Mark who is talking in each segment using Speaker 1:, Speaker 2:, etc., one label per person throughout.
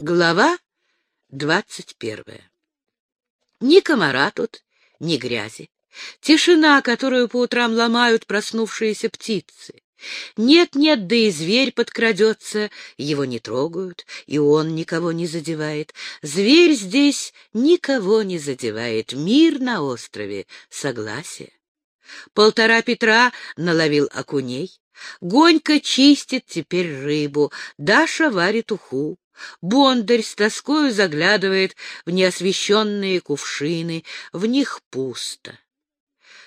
Speaker 1: Глава двадцать первая. Ни комара тут, ни грязи. Тишина, которую по утрам ломают проснувшиеся птицы. Нет-нет, да и зверь подкрадется, его не трогают, и он никого не задевает. Зверь здесь никого не задевает. Мир на острове, согласие. Полтора Петра наловил окуней. Гонька чистит теперь рыбу, Даша варит уху. Бондарь с тоскою заглядывает в неосвещенные кувшины, в них пусто.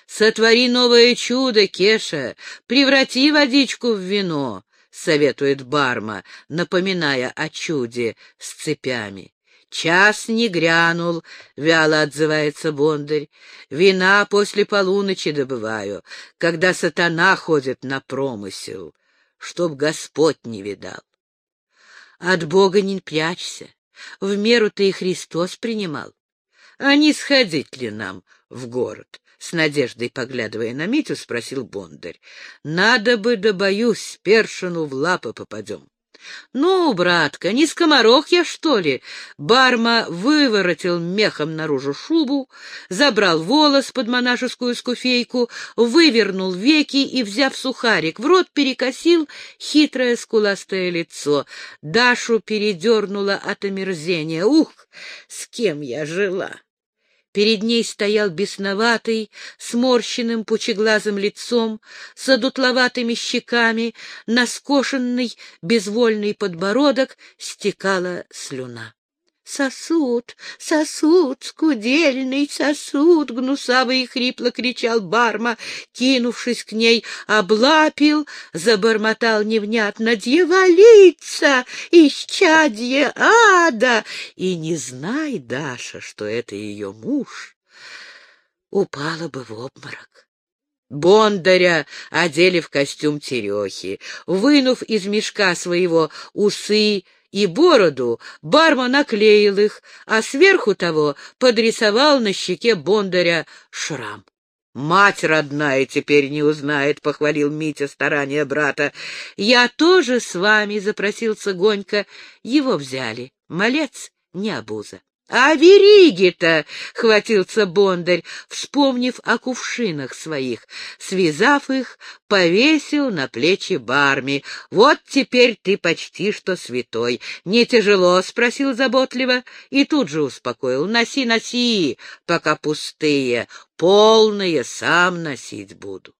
Speaker 1: «Сотвори новое чудо, Кеша, преврати водичку в вино», — советует Барма, напоминая о чуде с цепями. «Час не грянул», — вяло отзывается Бондарь. «Вина после полуночи добываю, когда сатана ходит на промысел, чтоб Господь не видал». От Бога не прячься. В меру ты и Христос принимал. А не сходить ли нам в город? С надеждой поглядывая на Митю, спросил Бондарь. Надо бы, да боюсь, першину в лапы попадем. «Ну, братка, не скоморох я, что ли?» Барма выворотил мехом наружу шубу, забрал волос под монашескую скуфейку, вывернул веки и, взяв сухарик, в рот перекосил хитрое скуластое лицо. Дашу передернула от омерзения. «Ух, с кем я жила!» Перед ней стоял бесноватый, сморщенным пучеглазым лицом, с одутловатыми щеками, на скошенный безвольный подбородок стекала слюна. «Сосуд, сосуд, скудельный сосуд!» — гнусаво и хрипло кричал Барма, кинувшись к ней, облапил, забормотал невнятно «Дьяволица! Исчадье ада!» И не знай, Даша, что это ее муж, упала бы в обморок. Бондаря одели в костюм терехи, вынув из мешка своего усы, и бороду, бармен наклеил их, а сверху того подрисовал на щеке Бондаря шрам. «Мать родная теперь не узнает», — похвалил Митя старания брата. «Я тоже с вами», — запросился Гонька. Его взяли. Малец, не обуза. А вериги-то, — хватился Бондарь, вспомнив о кувшинах своих, связав их, повесил на плечи барми. Вот теперь ты почти что святой. Не тяжело? — спросил заботливо и тут же успокоил. Носи, носи, пока пустые, полные сам носить буду.